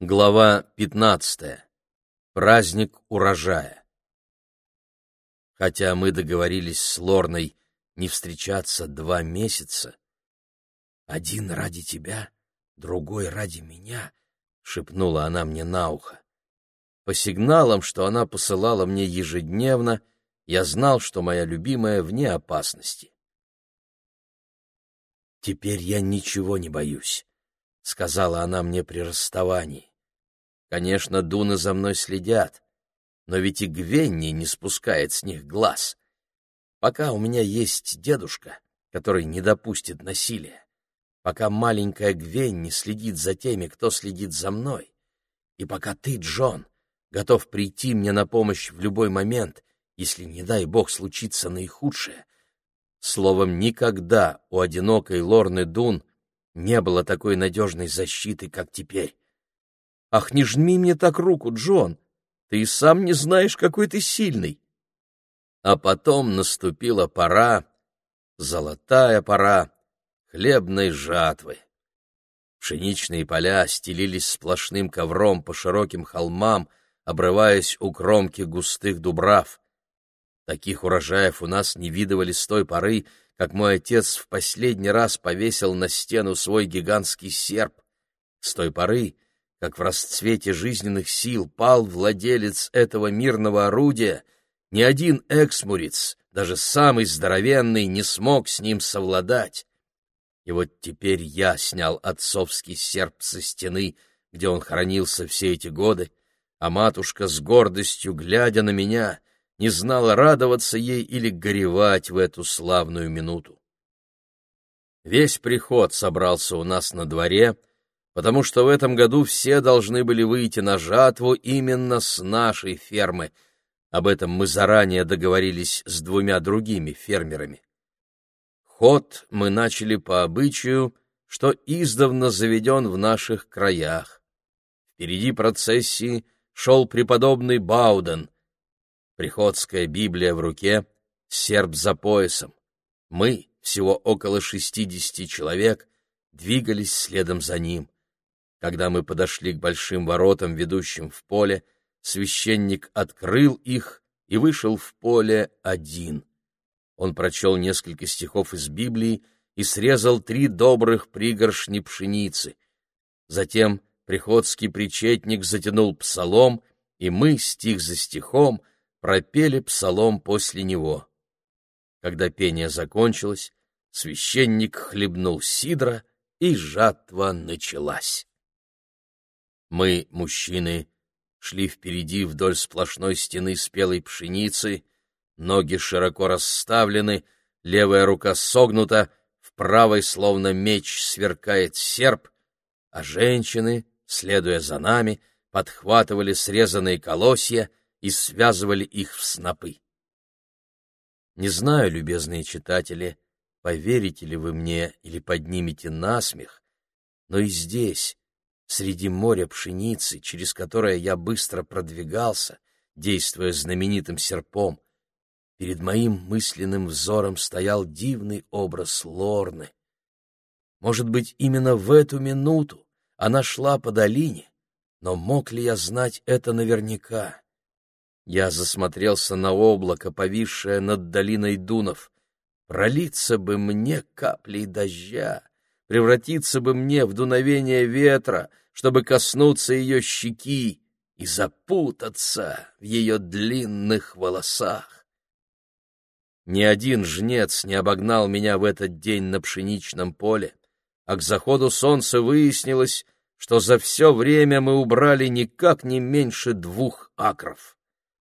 Глава 15. Праздник урожая. Хотя мы договорились с Лорной не встречаться два месяца, один ради тебя, другой ради меня, шепнула она мне на ухо. По сигналам, что она посылала мне ежедневно, я знал, что моя любимая вне опасности. Теперь я ничего не боюсь сказала она мне при расставании. Конечно, дуны за мной следят, но ведь и Гвенни не спускает с них глаз. Пока у меня есть дедушка, который не допустит насилия, пока маленькая Гвенни следит за теми, кто следит за мной, и пока ты, Джон, готов прийти мне на помощь в любой момент, если, не дай бог, случится наихудшее, словом, никогда у одинокой Лорны Дун не было такой надежной защиты, как теперь. «Ах, не жми мне так руку, Джон! Ты и сам не знаешь, какой ты сильный!» А потом наступила пора, золотая пора, хлебной жатвы. Пшеничные поля стелились сплошным ковром по широким холмам, обрываясь у кромки густых дубрав. Таких урожаев у нас не видывали с той поры, как мой отец в последний раз повесил на стену свой гигантский серп. С той поры, как в расцвете жизненных сил пал владелец этого мирного орудия, ни один эксмуриц, даже самый здоровенный, не смог с ним совладать. И вот теперь я снял отцовский серп со стены, где он хранился все эти годы, а матушка с гордостью, глядя на меня, не знала, радоваться ей или горевать в эту славную минуту. Весь приход собрался у нас на дворе, потому что в этом году все должны были выйти на жатву именно с нашей фермы. Об этом мы заранее договорились с двумя другими фермерами. Ход мы начали по обычаю, что издавна заведен в наших краях. Впереди процессии шел преподобный Бауден — Приходская Библия в руке, серб за поясом. Мы, всего около шестидесяти человек, двигались следом за ним. Когда мы подошли к большим воротам, ведущим в поле, священник открыл их и вышел в поле один. Он прочел несколько стихов из Библии и срезал три добрых пригоршни пшеницы. Затем приходский причетник затянул псалом, и мы, стих за стихом, — пропели псалом после него. Когда пение закончилось, священник хлебнул сидра, и жатва началась. Мы, мужчины, шли впереди вдоль сплошной стены спелой пшеницы, ноги широко расставлены, левая рука согнута, в правой словно меч сверкает серп, а женщины, следуя за нами, подхватывали срезанные колосья — и связывали их в снопы. Не знаю, любезные читатели, поверите ли вы мне или поднимете насмех, но и здесь, среди моря пшеницы, через которое я быстро продвигался, действуя знаменитым серпом, перед моим мысленным взором стоял дивный образ Лорны. Может быть, именно в эту минуту она шла по долине, но мог ли я знать это наверняка? Я засмотрелся на облако, повисшее над долиной Дунов. Пролиться бы мне каплей дождя, превратиться бы мне в дуновение ветра, чтобы коснуться ее щеки и запутаться в ее длинных волосах. Ни один жнец не обогнал меня в этот день на пшеничном поле, а к заходу солнца выяснилось, что за все время мы убрали никак не меньше двух акров.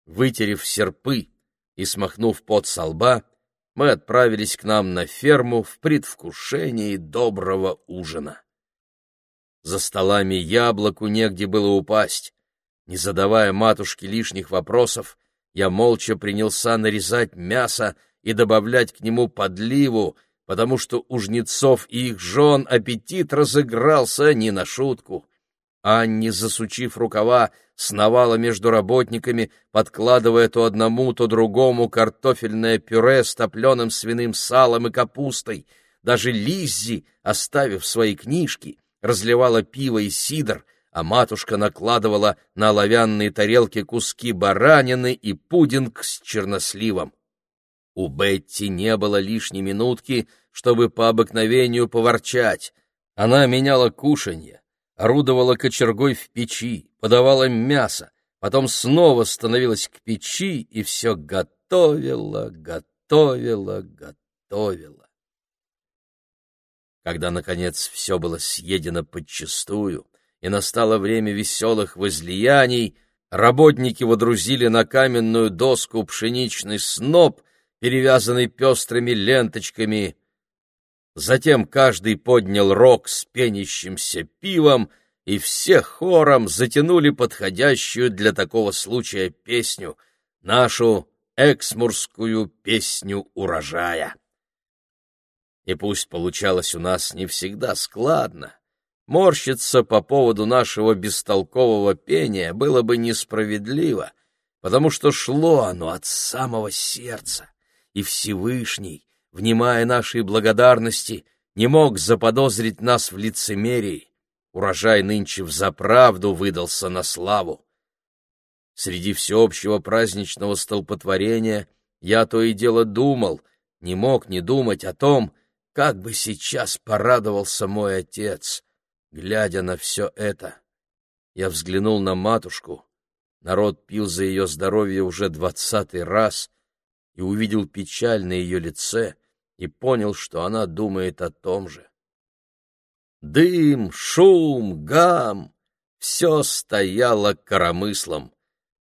Вытерев серпы и смахнув пот со лба, мы отправились к нам на ферму в предвкушении доброго ужина. За столами яблоку негде было упасть. Не задавая матушке лишних вопросов, я молча принялся нарезать мясо и добавлять к нему подливу, потому что у жнецов и их жен аппетит разыгрался не на шутку. Анни, засучив рукава, сновала между работниками, подкладывая то одному, то другому картофельное пюре с топленым свиным салом и капустой. Даже Лиззи, оставив свои книжки, разливала пиво и сидр, а матушка накладывала на оловянные тарелки куски баранины и пудинг с черносливом. У Бетти не было лишней минутки, чтобы по обыкновению поворчать. Она меняла кушанье, орудовала кочергой в печи, подавала мясо, потом снова становилась к печи и все готовила, готовила, готовила. Когда, наконец, все было съедено подчистую, и настало время веселых возлияний, работники водрузили на каменную доску пшеничный сноп, перевязанный пестрыми ленточками. Затем каждый поднял рог с пенящимся пивом, и все хором затянули подходящую для такого случая песню, нашу эксмурскую песню урожая. И пусть получалось у нас не всегда складно, морщиться по поводу нашего бестолкового пения было бы несправедливо, потому что шло оно от самого сердца, и Всевышний, внимая нашей благодарности, не мог заподозрить нас в лицемерии. Урожай нынче взаправду выдался на славу. Среди всеобщего праздничного столпотворения я то и дело думал, не мог не думать о том, как бы сейчас порадовался мой отец, глядя на все это. Я взглянул на матушку. Народ пил за ее здоровье уже двадцатый раз и увидел печаль на ее лице и понял, что она думает о том же. Дым, шум, гам — все стояло коромыслом.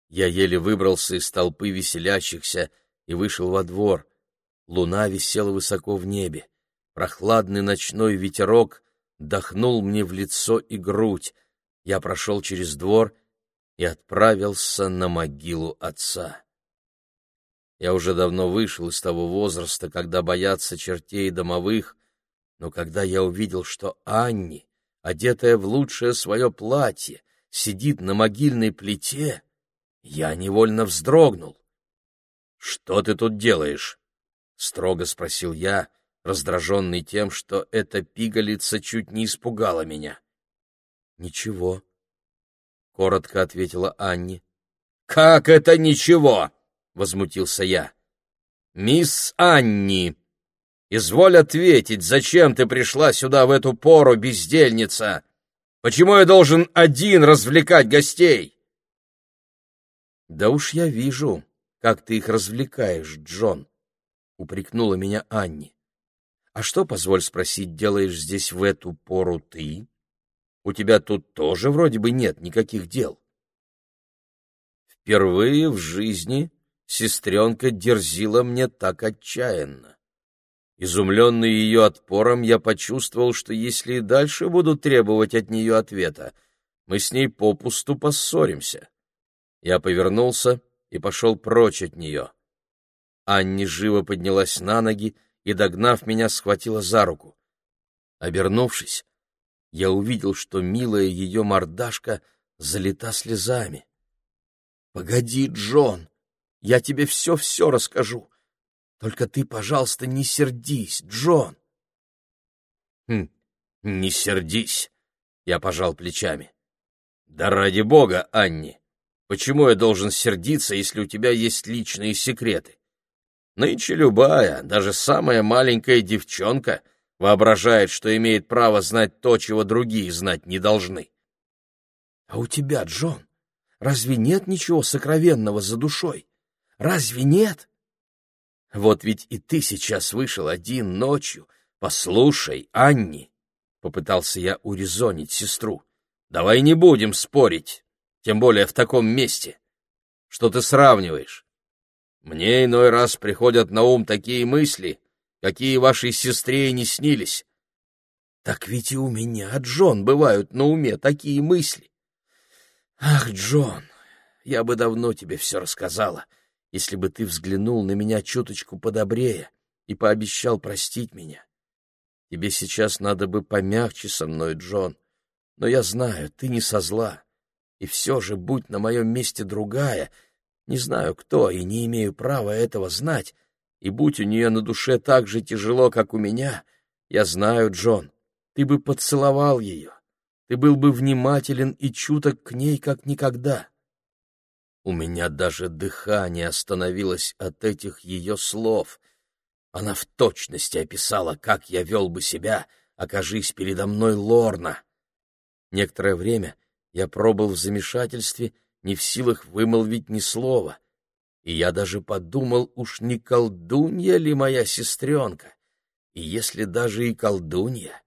Я еле выбрался из толпы веселящихся и вышел во двор. Луна висела высоко в небе. Прохладный ночной ветерок дохнул мне в лицо и грудь. Я прошел через двор и отправился на могилу отца. Я уже давно вышел из того возраста, когда боятся чертей домовых, но когда я увидел, что Анни, одетая в лучшее свое платье, сидит на могильной плите, я невольно вздрогнул. — Что ты тут делаешь? — строго спросил я, раздраженный тем, что эта пигалица чуть не испугала меня. — Ничего, — коротко ответила Анни. — Как это ничего? — возмутился я. — Мисс Анни, изволь ответить, зачем ты пришла сюда в эту пору, бездельница? Почему я должен один развлекать гостей? — Да уж я вижу, как ты их развлекаешь, Джон, — упрекнула меня Анни. А что, позволь спросить, делаешь здесь в эту пору ты? У тебя тут тоже вроде бы нет никаких дел. Впервые в жизни сестренка дерзила мне так отчаянно. Изумленный ее отпором, я почувствовал, что если и дальше буду требовать от нее ответа, мы с ней попусту поссоримся. Я повернулся и пошел прочь от нее. Анни живо поднялась на ноги и, догнав меня, схватила за руку. Обернувшись, я увидел, что милая ее мордашка залита слезами. — Погоди, Джон, я тебе все-все расскажу. Только ты, пожалуйста, не сердись, Джон. — Хм, не сердись, — я пожал плечами. — Да ради бога, Анни, почему я должен сердиться, если у тебя есть личные секреты? Нынче любая, даже самая маленькая девчонка воображает, что имеет право знать то, чего другие знать не должны. — А у тебя, Джон, разве нет ничего сокровенного за душой? Разве нет? Вот ведь и ты сейчас вышел один ночью. Послушай, Анни, — попытался я урезонить сестру, — давай не будем спорить, тем более в таком месте. Что ты сравниваешь? Мне иной раз приходят на ум такие мысли, какие вашей сестре и не снились. Так ведь и у меня, Джон, бывают на уме такие мысли. Ах, Джон, я бы давно тебе все рассказала, если бы ты взглянул на меня чуточку подобрее и пообещал простить меня. Тебе сейчас надо бы помягче со мной, Джон, но я знаю, ты не со зла. И все же, будь на моем месте другая — не знаю кто и не имею права этого знать, и будь у нее на душе так же тяжело, как у меня, я знаю, Джон, ты бы поцеловал ее. ты был бы внимателен и чуток к ней, как никогда. У меня даже дыхание остановилось от этих ее слов. Она в точности описала, как я вел бы себя, окажись передо мной Лорна. Некоторое время я пробыл в замешательстве, не в силах вымолвить ни слова. И я даже подумал, уж не колдунья ли моя сестренка? И если даже и колдунья,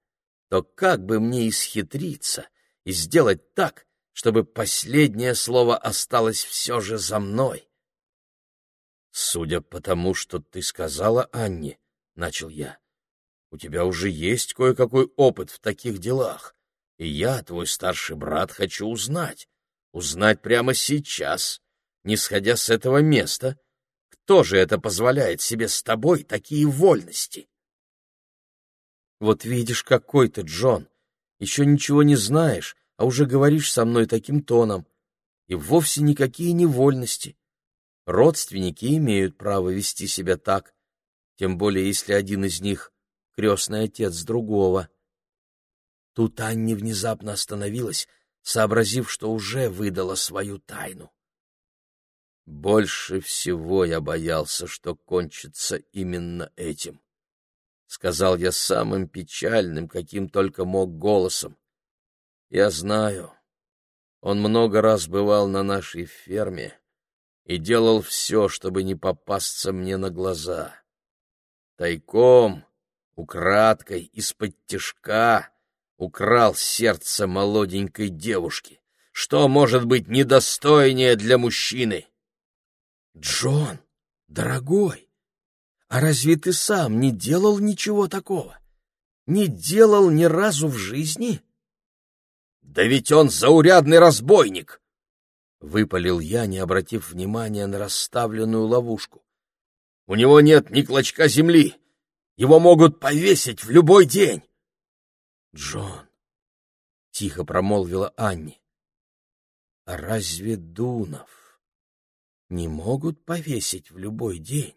то как бы мне исхитриться и сделать так, чтобы последнее слово осталось все же за мной. «Судя по тому, что ты сказала Анне, — начал я, — у тебя уже есть кое-какой опыт в таких делах, и я, твой старший брат, хочу узнать, узнать прямо сейчас, не сходя с этого места, кто же это позволяет себе с тобой такие вольности?» «Вот видишь, какой ты, Джон, еще ничего не знаешь, а уже говоришь со мной таким тоном. И вовсе никакие не вольности. Родственники имеют право вести себя так, тем более если один из них — крестный отец другого. Тут Анни внезапно остановилась, сообразив, что уже выдала свою тайну. «Больше всего я боялся, что кончится именно этим», — сказал я самым печальным, каким только мог голосом. Я знаю. Он много раз бывал на нашей ферме и делал все, чтобы не попасться мне на глаза. Тайком, украдкой, из-под тишка украл сердце молоденькой девушки. Что может быть недостойнее для мужчины? Джон, дорогой, а разве ты сам не делал ничего такого? Не делал ни разу в жизни? — да ведь он заурядный разбойник! Выпалил я, не обратив внимания на расставленную ловушку. У него нет ни клочка земли. Его могут повесить в любой день. Джон, — тихо промолвила Анни, — а разве Дунов не могут повесить в любой день,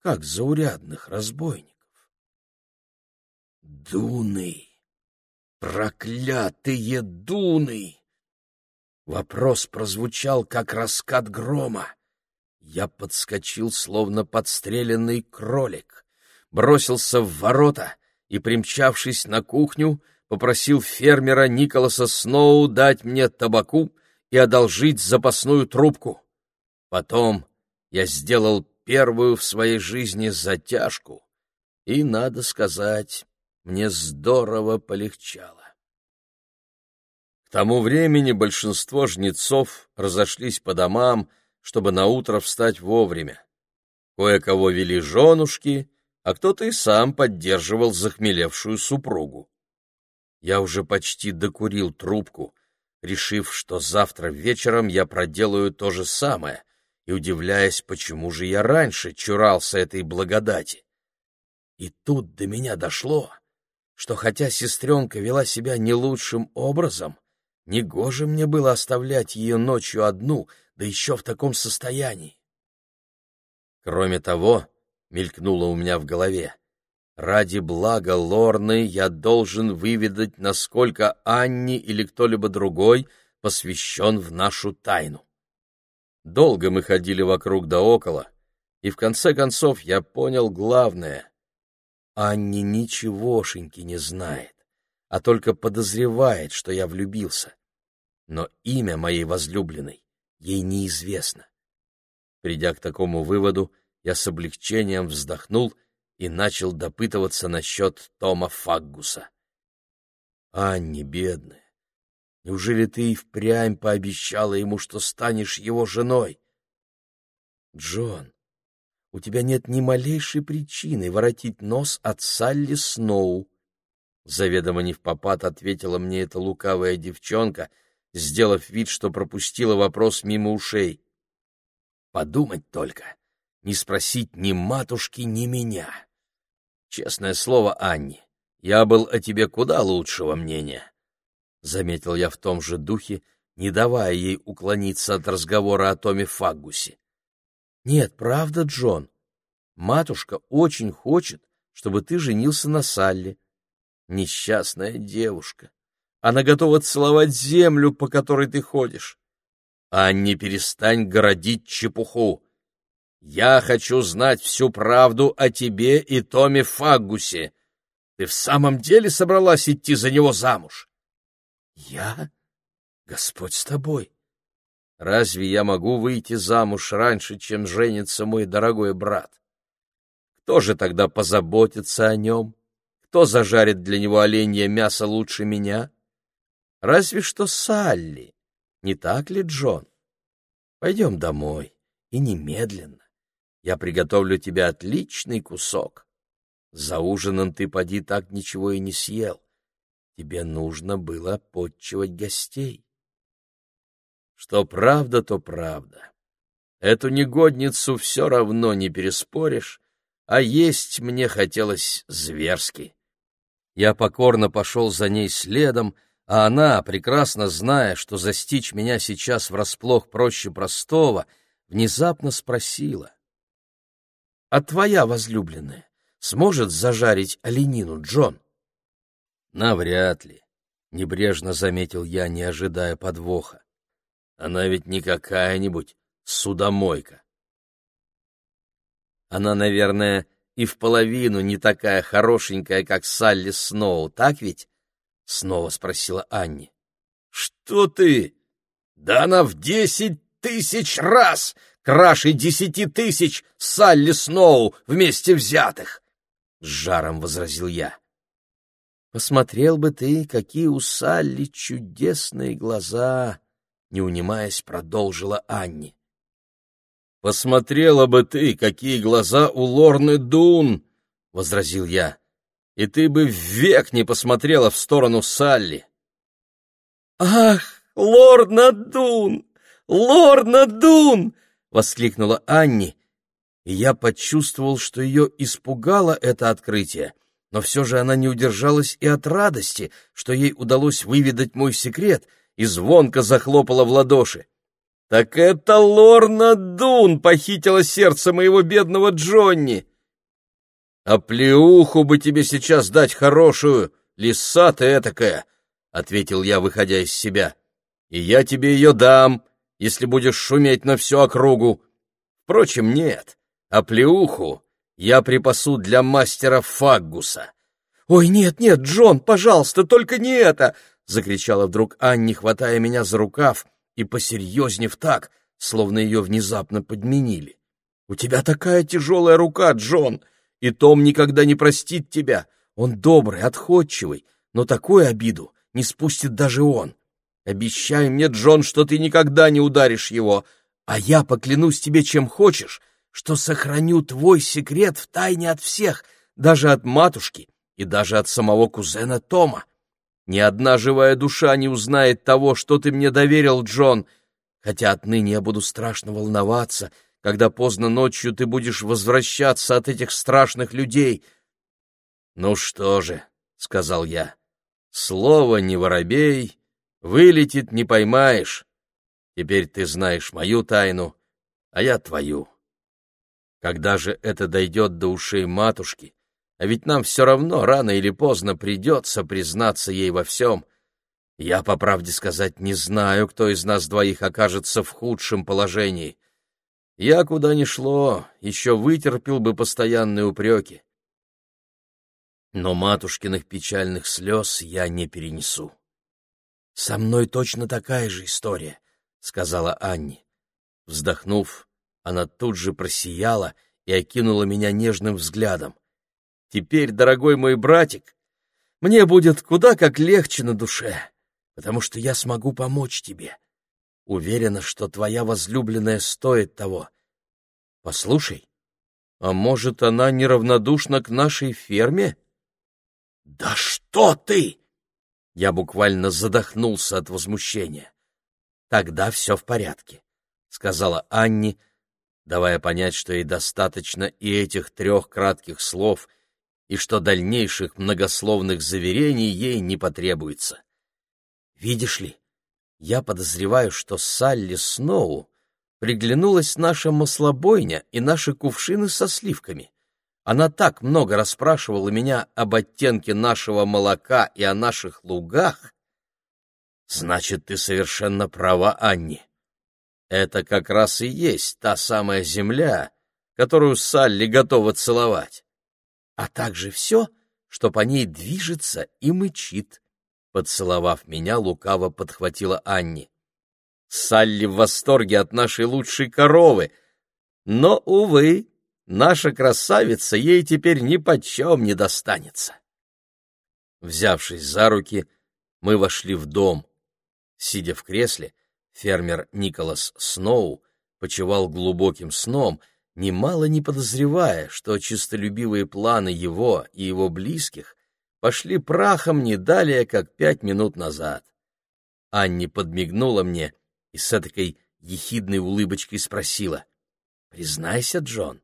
как заурядных разбойников? Дуны! Проклятые дуны! Вопрос прозвучал, как раскат грома. Я подскочил, словно подстреленный кролик, бросился в ворота и, примчавшись на кухню, попросил фермера Николаса Сноу дать мне табаку и одолжить запасную трубку. Потом я сделал первую в своей жизни затяжку, и, надо сказать, мне здорово полегчало. К тому времени большинство жнецов разошлись по домам, чтобы наутро встать вовремя. Кое-кого вели женушки, а кто-то и сам поддерживал захмелевшую супругу. Я уже почти докурил трубку, решив, что завтра вечером я проделаю то же самое, и удивляясь, почему же я раньше чурался этой благодати. И тут до меня дошло, что хотя сестренка вела себя не лучшим образом, негоже мне было оставлять ее ночью одну, да еще в таком состоянии. Кроме того, мелькнуло у меня в голове, ради блага Лорны я должен выведать, насколько Анни или кто-либо другой посвящен в нашу тайну. Долго мы ходили вокруг да около, и в конце концов я понял главное. Анни ничегошеньки не знает, а только подозревает, что я влюбился. Но имя моей возлюбленной ей неизвестно. Придя к такому выводу, я с облегчением вздохнул и начал допытываться насчет Тома Фаггуса. «Анни, бедная, неужели ты и впрямь пообещала ему, что станешь его женой?» «Джон, у тебя нет ни малейшей причины воротить нос от Салли Сноу. Заведомо не в попад ответила мне эта лукавая девчонка, сделав вид, что пропустила вопрос мимо ушей. Подумать только, не спросить ни матушки, ни меня. Честное слово, Анни, я был о тебе куда лучшего мнения. Заметил я в том же духе, не давая ей уклониться от разговора о Томе Фаггусе. Нет, правда, Джон. Матушка очень хочет, чтобы ты женился на Салли. Несчастная девушка. Она готова целовать землю, по которой ты ходишь. Анне, перестань городить чепуху. Я хочу знать всю правду о тебе и Томе Фаггусе. Ты в самом деле собралась идти за него замуж? Я? Господь с тобой. Разве я могу выйти замуж раньше, чем женится мой дорогой брат? Кто же тогда позаботится о нем? Кто зажарит для него оленье мясо лучше меня? Разве что Салли. Не так ли, Джон? Пойдем домой, и немедленно. Я приготовлю тебе отличный кусок. За ужином ты, поди, так ничего и не съел. Тебе нужно было подчивать гостей. Что правда, то правда. Эту негодницу все равно не переспоришь, а есть мне хотелось зверски. Я покорно пошел за ней следом, а она, прекрасно зная, что застичь меня сейчас врасплох проще простого, внезапно спросила. — А твоя возлюбленная сможет зажарить оленину, Джон? — Навряд ли, — небрежно заметил я, не ожидая подвоха. Она ведь не какая-нибудь судомойка. Она, наверное, и в половину не такая хорошенькая, как Салли Сноу, так ведь? — снова спросила Анни. — Что ты? Да она в десять тысяч раз краше десяти тысяч Салли Сноу вместе взятых! — с жаром возразил я. — Посмотрел бы ты, какие у Салли чудесные глаза! — не унимаясь, продолжила Анни. — Посмотрела бы ты, какие глаза у Лорны Дун! — возразил я и ты бы век не посмотрела в сторону Салли. «Ах, лорд Надун! Лорд Надун!» — воскликнула Анни, и я почувствовал, что ее испугало это открытие, но все же она не удержалась и от радости, что ей удалось выведать мой секрет, и звонко захлопала в ладоши. «Так это Лорна Дун похитила сердце моего бедного Джонни!» А плеуху бы тебе сейчас дать хорошую, лиса ты этакая, — ответил я, выходя из себя. И я тебе ее дам, если будешь шуметь на всю округу. Впрочем, нет, а плеуху я припасу для мастера Фаггуса. — Ой, нет, нет, Джон, пожалуйста, только не это! — закричала вдруг Анни, хватая меня за рукав и посерьезнев так, словно ее внезапно подменили. — У тебя такая тяжелая рука, Джон! — и Том никогда не простит тебя. Он добрый, отходчивый, но такую обиду не спустит даже он. Обещай мне, Джон, что ты никогда не ударишь его, а я поклянусь тебе чем хочешь, что сохраню твой секрет в тайне от всех, даже от матушки и даже от самого кузена Тома. Ни одна живая душа не узнает того, что ты мне доверил, Джон, хотя отныне я буду страшно волноваться, когда поздно ночью ты будешь возвращаться от этих страшных людей. — Ну что же, — сказал я, — слово не воробей, вылетит не поймаешь. Теперь ты знаешь мою тайну, а я твою. Когда же это дойдет до ушей матушки, а ведь нам все равно рано или поздно придется признаться ей во всем, я, по правде сказать, не знаю, кто из нас двоих окажется в худшем положении. Я куда ни шло, еще вытерпел бы постоянные упреки. Но матушкиных печальных слез я не перенесу. — Со мной точно такая же история, — сказала Анни. Вздохнув, она тут же просияла и окинула меня нежным взглядом. — Теперь, дорогой мой братик, мне будет куда как легче на душе, потому что я смогу помочь тебе. — Уверена, что твоя возлюбленная стоит того. Послушай, а может, она неравнодушна к нашей ферме? Да что ты! Я буквально задохнулся от возмущения. Тогда все в порядке, сказала Анни, давая понять, что ей достаточно и этих трех кратких слов, и что дальнейших многословных заверений ей не потребуется. Видишь ли, я подозреваю, что Салли Сноу приглянулась наша маслобойня и наши кувшины со сливками. Она так много расспрашивала меня об оттенке нашего молока и о наших лугах, Значит, ты совершенно права, Анни. Это как раз и есть та самая земля, которую Салли готова целовать, а также все, что по ней движется и мычит. Поцеловав меня, лукаво подхватила Анни. Салли в восторге от нашей лучшей коровы, но, увы, наша красавица ей теперь ни почем не достанется. Взявшись за руки, мы вошли в дом. Сидя в кресле, фермер Николас Сноу почевал глубоким сном — немало не подозревая, что чистолюбивые планы его и его близких пошли прахом не далее, как пять минут назад. Анни подмигнула мне и с этой ехидной улыбочкой спросила, «Признайся, Джон,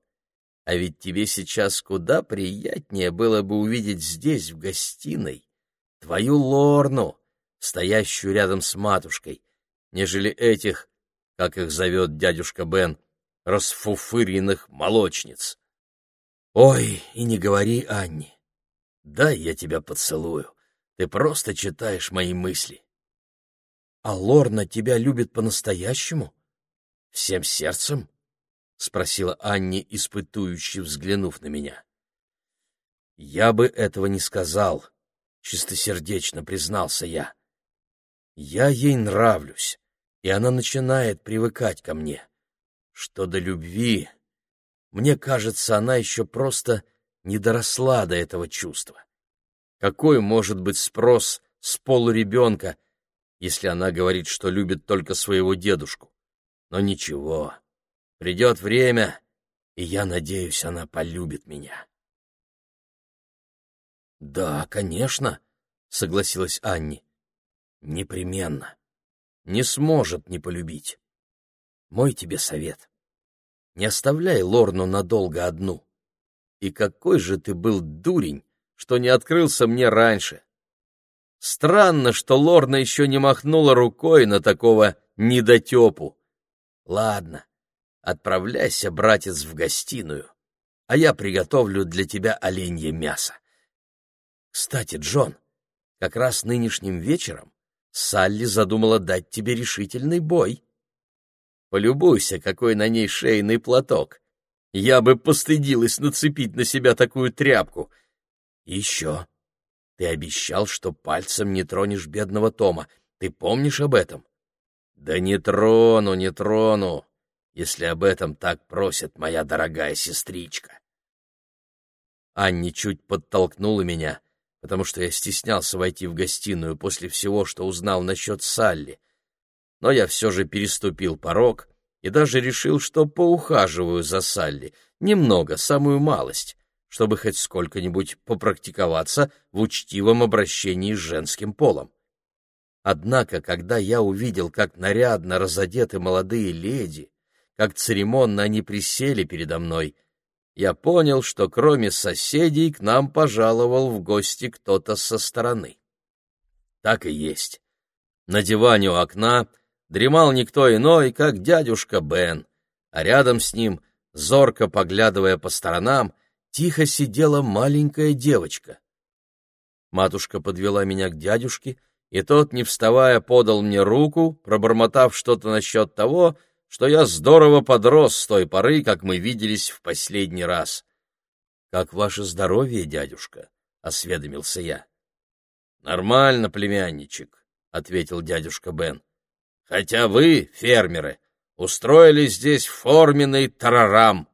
а ведь тебе сейчас куда приятнее было бы увидеть здесь, в гостиной, твою Лорну, стоящую рядом с матушкой, нежели этих, как их зовет дядюшка Бен, — расфуфыренных молочниц. Ой, и не говори, Анни. Дай я тебя поцелую. Ты просто читаешь мои мысли. А Лорна тебя любит по-настоящему? Всем сердцем? спросила Анни, испытующе взглянув на меня. Я бы этого не сказал, чистосердечно признался я. Я ей нравлюсь, и она начинает привыкать ко мне. Что до любви, мне кажется, она еще просто не доросла до этого чувства. Какой может быть спрос с полуребенка, если она говорит, что любит только своего дедушку? Но ничего, придет время, и я надеюсь, она полюбит меня. «Да, конечно», — согласилась Анни. «Непременно. Не сможет не полюбить. Мой тебе совет. Не оставляй Лорну надолго одну. И какой же ты был дурень, что не открылся мне раньше. Странно, что Лорна еще не махнула рукой на такого недотепу. Ладно, отправляйся, братец, в гостиную, а я приготовлю для тебя оленье мясо. Кстати, Джон, как раз нынешним вечером Салли задумала дать тебе решительный бой. Полюбуйся, какой на ней шейный платок. Я бы постыдилась нацепить на себя такую тряпку. Еще. Ты обещал, что пальцем не тронешь бедного Тома. Ты помнишь об этом? Да не трону, не трону, если об этом так просит моя дорогая сестричка. Анни чуть подтолкнула меня, потому что я стеснялся войти в гостиную после всего, что узнал насчет Салли но я все же переступил порог и даже решил, что поухаживаю за Салли, немного, самую малость, чтобы хоть сколько-нибудь попрактиковаться в учтивом обращении с женским полом. Однако, когда я увидел, как нарядно разодеты молодые леди, как церемонно они присели передо мной, я понял, что кроме соседей к нам пожаловал в гости кто-то со стороны. Так и есть. На диване у окна дремал никто иной, как дядюшка Бен, а рядом с ним, зорко поглядывая по сторонам, тихо сидела маленькая девочка. Матушка подвела меня к дядюшке, и тот, не вставая, подал мне руку, пробормотав что-то насчет того, что я здорово подрос с той поры, как мы виделись в последний раз. — Как ваше здоровье, дядюшка? — осведомился я. — Нормально, племянничек, — ответил дядюшка Бен хотя вы, фермеры, устроили здесь форменный тарарам.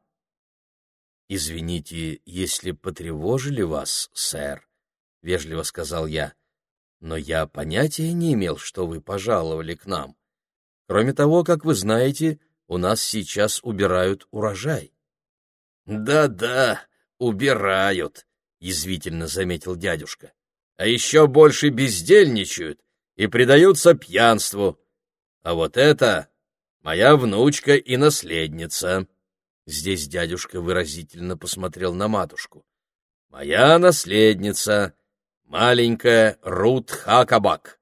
— Извините, если потревожили вас, сэр, — вежливо сказал я, — но я понятия не имел, что вы пожаловали к нам. Кроме того, как вы знаете, у нас сейчас убирают урожай. Да — Да-да, убирают, — язвительно заметил дядюшка. — А еще больше бездельничают и предаются пьянству. А вот это моя внучка и наследница. Здесь дядюшка выразительно посмотрел на матушку. Моя наследница, маленькая Рут Хакабак.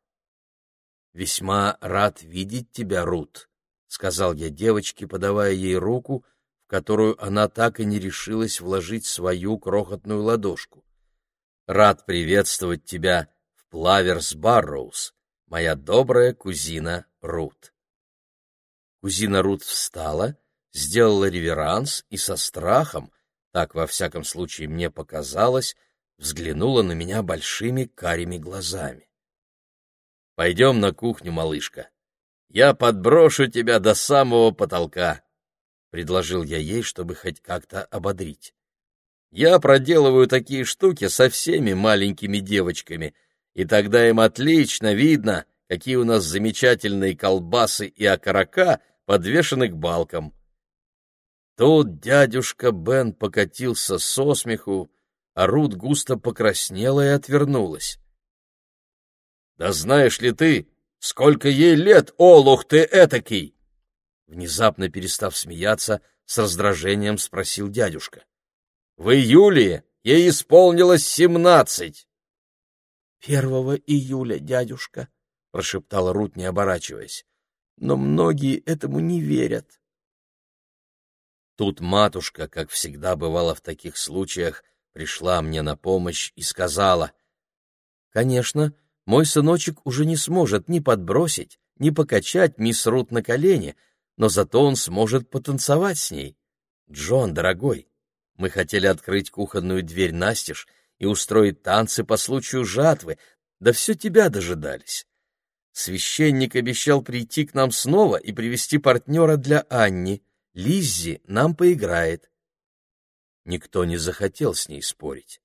Весьма рад видеть тебя, Рут, сказал я девочке, подавая ей руку, в которую она так и не решилась вложить свою крохотную ладошку. Рад приветствовать тебя в Плаверс Барроуз моя добрая кузина Рут. Кузина Рут встала, сделала реверанс и со страхом, так во всяком случае мне показалось, взглянула на меня большими карими глазами. «Пойдем на кухню, малышка. Я подброшу тебя до самого потолка», — предложил я ей, чтобы хоть как-то ободрить. «Я проделываю такие штуки со всеми маленькими девочками, и тогда им отлично видно, какие у нас замечательные колбасы и окорока подвешены к балкам». Тут дядюшка Бен покатился со смеху, а Рут густо покраснела и отвернулась. «Да знаешь ли ты, сколько ей лет, олух ты этакий!» Внезапно перестав смеяться, с раздражением спросил дядюшка. «В июле ей исполнилось семнадцать!» «Первого июля, дядюшка», — прошептала Рут, не оборачиваясь. «Но многие этому не верят». Тут матушка, как всегда бывало в таких случаях, пришла мне на помощь и сказала, «Конечно, мой сыночек уже не сможет ни подбросить, ни покачать мисс Рут на колени, но зато он сможет потанцевать с ней. Джон, дорогой, мы хотели открыть кухонную дверь настежь и устроить танцы по случаю жатвы, да все тебя дожидались. Священник обещал прийти к нам снова и привести партнера для Анни. Лиззи нам поиграет. Никто не захотел с ней спорить.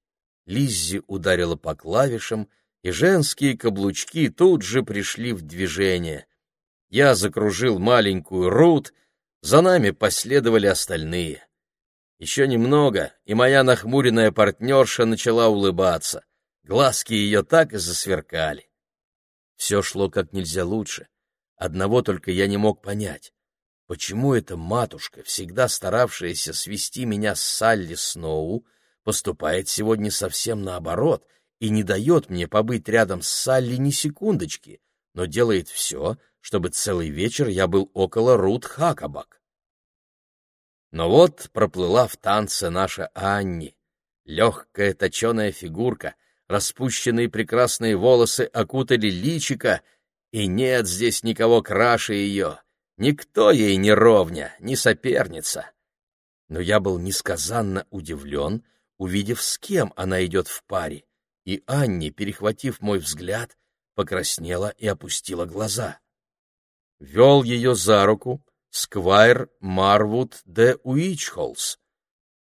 Лиззи ударила по клавишам, и женские каблучки тут же пришли в движение. Я закружил маленькую Рут, за нами последовали остальные. Еще немного, и моя нахмуренная партнерша начала улыбаться. Глазки ее так и засверкали. Все шло как нельзя лучше. Одного только я не мог понять. Почему эта матушка, всегда старавшаяся свести меня с Салли Сноу, поступает сегодня совсем наоборот и не дает мне побыть рядом с Салли ни секундочки, но делает все, чтобы целый вечер я был около Рут Хакабак? Но вот проплыла в танце наша Анни. Легкая точеная фигурка, распущенные прекрасные волосы окутали личика, и нет здесь никого краше ее — Никто ей не ровня, не соперница. Но я был несказанно удивлен, увидев, с кем она идет в паре, и Анни, перехватив мой взгляд, покраснела и опустила глаза. Вел ее за руку сквайр Марвуд де Уичхолс.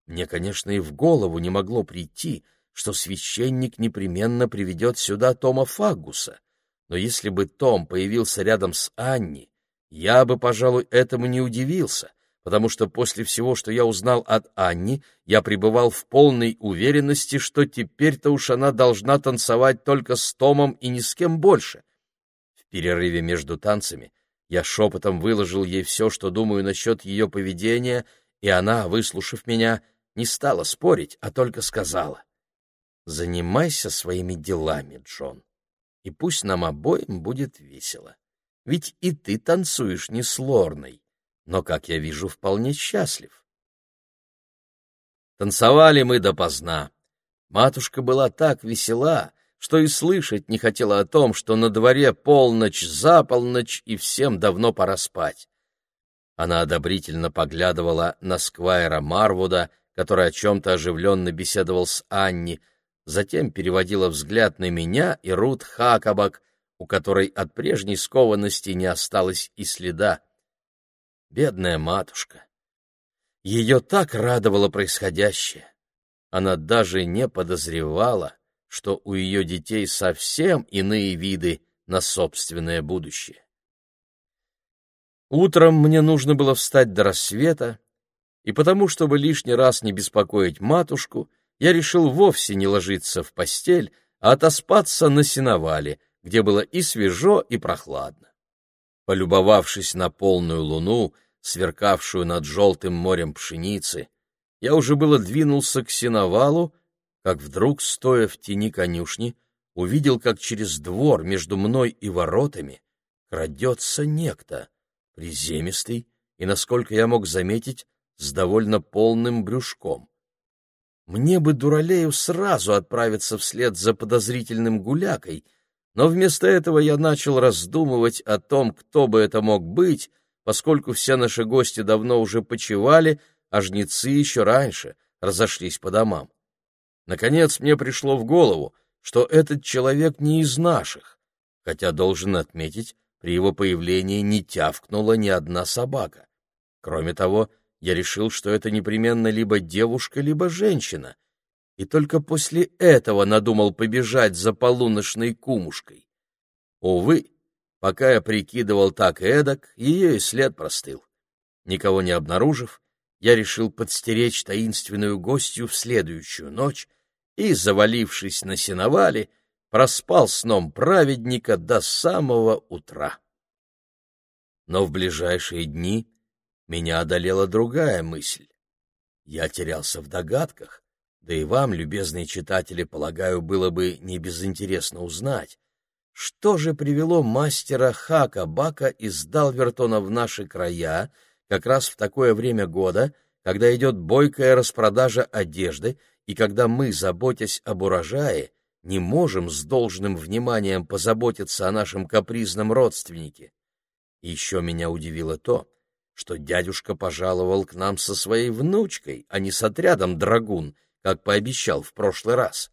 Мне, конечно, и в голову не могло прийти, что священник непременно приведет сюда Тома Фаггуса, но если бы Том появился рядом с Анни, я бы, пожалуй, этому не удивился, потому что после всего, что я узнал от Анни, я пребывал в полной уверенности, что теперь-то уж она должна танцевать только с Томом и ни с кем больше. В перерыве между танцами я шепотом выложил ей все, что думаю насчет ее поведения, и она, выслушав меня, не стала спорить, а только сказала, «Занимайся своими делами, Джон, и пусть нам обоим будет весело». Ведь и ты танцуешь не с Лорной, но, как я вижу, вполне счастлив. Танцевали мы допоздна. Матушка была так весела, что и слышать не хотела о том, что на дворе полночь за полночь и всем давно пора спать. Она одобрительно поглядывала на сквайра Марвуда, который о чем-то оживленно беседовал с Анни, затем переводила взгляд на меня и Рут Хакабак, у которой от прежней скованности не осталось и следа. Бедная матушка! Ее так радовало происходящее. Она даже не подозревала, что у ее детей совсем иные виды на собственное будущее. Утром мне нужно было встать до рассвета, и потому, чтобы лишний раз не беспокоить матушку, я решил вовсе не ложиться в постель, а отоспаться на сеновале — где было и свежо, и прохладно. Полюбовавшись на полную луну, сверкавшую над желтым морем пшеницы, я уже было двинулся к сеновалу, как вдруг, стоя в тени конюшни, увидел, как через двор между мной и воротами крадется некто, приземистый и, насколько я мог заметить, с довольно полным брюшком. Мне бы, дуралею, сразу отправиться вслед за подозрительным гулякой — но вместо этого я начал раздумывать о том, кто бы это мог быть, поскольку все наши гости давно уже почивали, а жнецы еще раньше разошлись по домам. Наконец мне пришло в голову, что этот человек не из наших, хотя, должен отметить, при его появлении не тявкнула ни одна собака. Кроме того, я решил, что это непременно либо девушка, либо женщина, и только после этого надумал побежать за полуночной кумушкой. Увы, пока я прикидывал так и эдак, ее и след простыл. Никого не обнаружив, я решил подстеречь таинственную гостью в следующую ночь и, завалившись на сеновале, проспал сном праведника до самого утра. Но в ближайшие дни меня одолела другая мысль. Я терялся в догадках, да и вам, любезные читатели, полагаю, было бы не безинтересно узнать, что же привело мастера Хака Бака из Далвертона в наши края как раз в такое время года, когда идет бойкая распродажа одежды и когда мы, заботясь об урожае, не можем с должным вниманием позаботиться о нашем капризном родственнике. еще меня удивило то, что дядюшка пожаловал к нам со своей внучкой, а не с отрядом драгун, как пообещал в прошлый раз.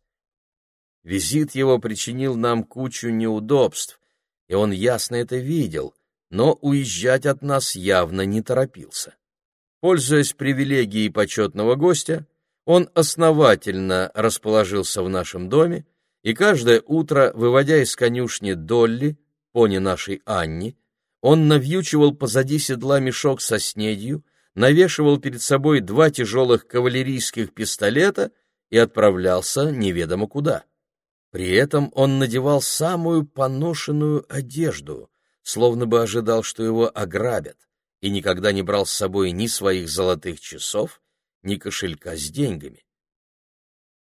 Визит его причинил нам кучу неудобств, и он ясно это видел, но уезжать от нас явно не торопился. Пользуясь привилегией почетного гостя, он основательно расположился в нашем доме, и каждое утро, выводя из конюшни Долли, пони нашей Анни, он навьючивал позади седла мешок со снедью, навешивал перед собой два тяжелых кавалерийских пистолета и отправлялся неведомо куда. При этом он надевал самую поношенную одежду, словно бы ожидал, что его ограбят, и никогда не брал с собой ни своих золотых часов, ни кошелька с деньгами.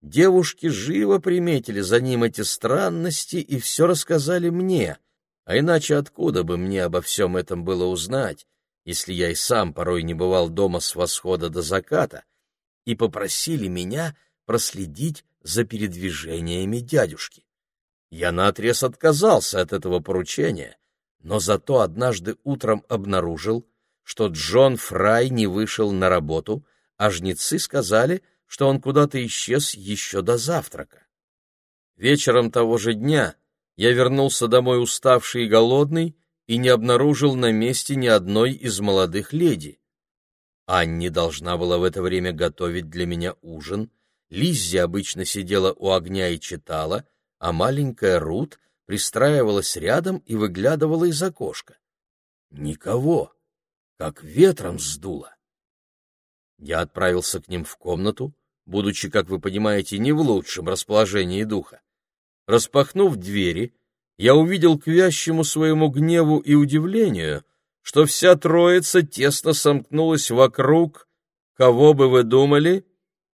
Девушки живо приметили за ним эти странности и все рассказали мне, а иначе откуда бы мне обо всем этом было узнать, если я и сам порой не бывал дома с восхода до заката, и попросили меня проследить за передвижениями дядюшки. Я наотрез отказался от этого поручения, но зато однажды утром обнаружил, что Джон Фрай не вышел на работу, а жнецы сказали — что он куда-то исчез еще до завтрака. Вечером того же дня я вернулся домой уставший и голодный и не обнаружил на месте ни одной из молодых леди. Анни должна была в это время готовить для меня ужин, Лиззи обычно сидела у огня и читала, а маленькая Рут пристраивалась рядом и выглядывала из окошка. Никого, как ветром сдуло. Я отправился к ним в комнату, будучи, как вы понимаете, не в лучшем расположении духа. Распахнув двери, я увидел к вящему своему гневу и удивлению, что вся троица тесно сомкнулась вокруг, кого бы вы думали?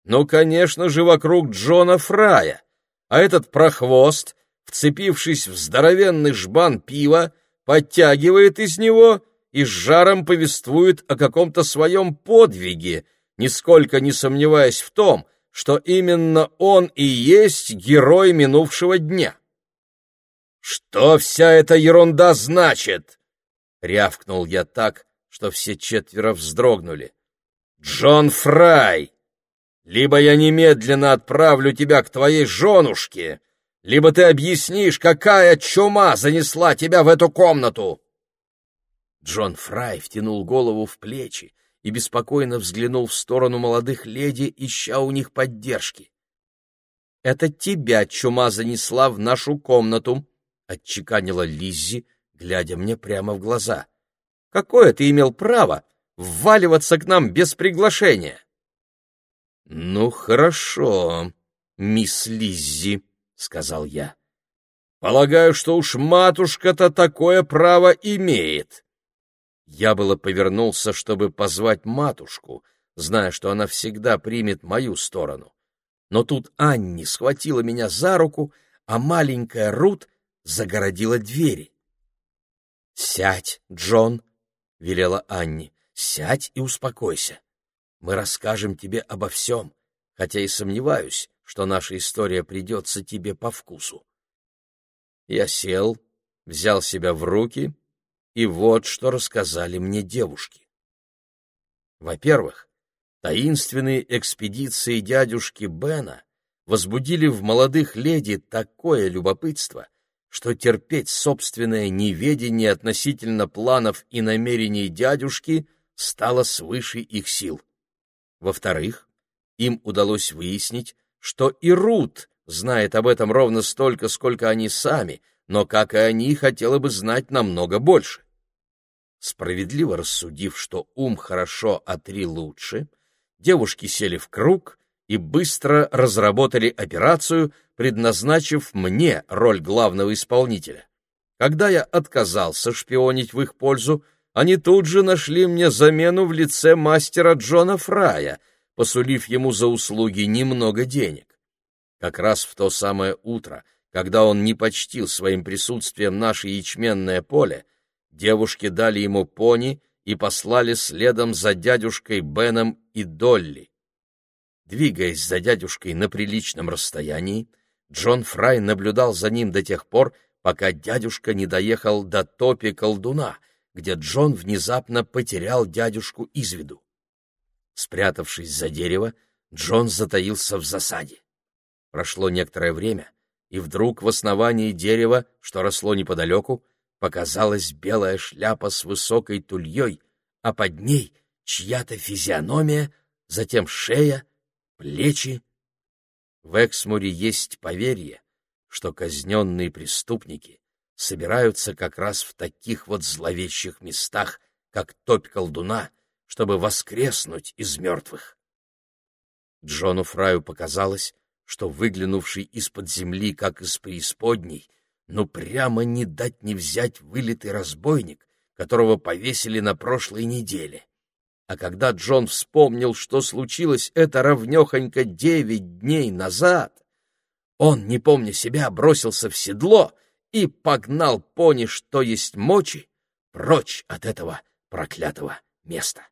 Ну, конечно же, вокруг Джона Фрая, а этот прохвост, вцепившись в здоровенный жбан пива, подтягивает из него и с жаром повествует о каком-то своем подвиге, нисколько не сомневаясь в том, что именно он и есть герой минувшего дня. «Что вся эта ерунда значит?» — рявкнул я так, что все четверо вздрогнули. «Джон Фрай! Либо я немедленно отправлю тебя к твоей женушке, либо ты объяснишь, какая чума занесла тебя в эту комнату!» Джон Фрай втянул голову в плечи, и беспокойно взглянул в сторону молодых леди, ища у них поддержки. — Это тебя чума занесла в нашу комнату, — отчеканила Лиззи, глядя мне прямо в глаза. — Какое ты имел право вваливаться к нам без приглашения? — Ну, хорошо, мисс Лиззи, — сказал я. — Полагаю, что уж матушка-то такое право имеет. Я было повернулся, чтобы позвать матушку, зная, что она всегда примет мою сторону. Но тут Анни схватила меня за руку, а маленькая Рут загородила двери. — Сядь, Джон, — велела Анни, — сядь и успокойся. Мы расскажем тебе обо всем, хотя и сомневаюсь, что наша история придется тебе по вкусу. Я сел, взял себя в руки, и вот что рассказали мне девушки. Во-первых, таинственные экспедиции дядюшки Бена возбудили в молодых леди такое любопытство, что терпеть собственное неведение относительно планов и намерений дядюшки стало свыше их сил. Во-вторых, им удалось выяснить, что и Рут знает об этом ровно столько, сколько они сами, но, как и они, хотела бы знать намного больше. Справедливо рассудив, что ум хорошо, а три лучше, девушки сели в круг и быстро разработали операцию, предназначив мне роль главного исполнителя. Когда я отказался шпионить в их пользу, они тут же нашли мне замену в лице мастера Джона Фрая, посулив ему за услуги немного денег. Как раз в то самое утро, когда он не почтил своим присутствием наше ячменное поле, девушки дали ему пони и послали следом за дядюшкой Беном и Долли. Двигаясь за дядюшкой на приличном расстоянии, Джон Фрай наблюдал за ним до тех пор, пока дядюшка не доехал до топи колдуна, где Джон внезапно потерял дядюшку из виду. Спрятавшись за дерево, Джон затаился в засаде. Прошло некоторое время, и вдруг в основании дерева, что росло неподалеку, показалась белая шляпа с высокой тульей, а под ней чья-то физиономия, затем шея, плечи. В Эксмуре есть поверье, что казненные преступники собираются как раз в таких вот зловещих местах, как топь колдуна, чтобы воскреснуть из мертвых. Джону Фраю показалось, что выглянувший из-под земли, как из преисподней, ну прямо не дать не взять вылитый разбойник, которого повесили на прошлой неделе. А когда Джон вспомнил, что случилось это ровнехонько девять дней назад, он, не помня себя, бросился в седло и погнал пони, что есть мочи, прочь от этого проклятого места.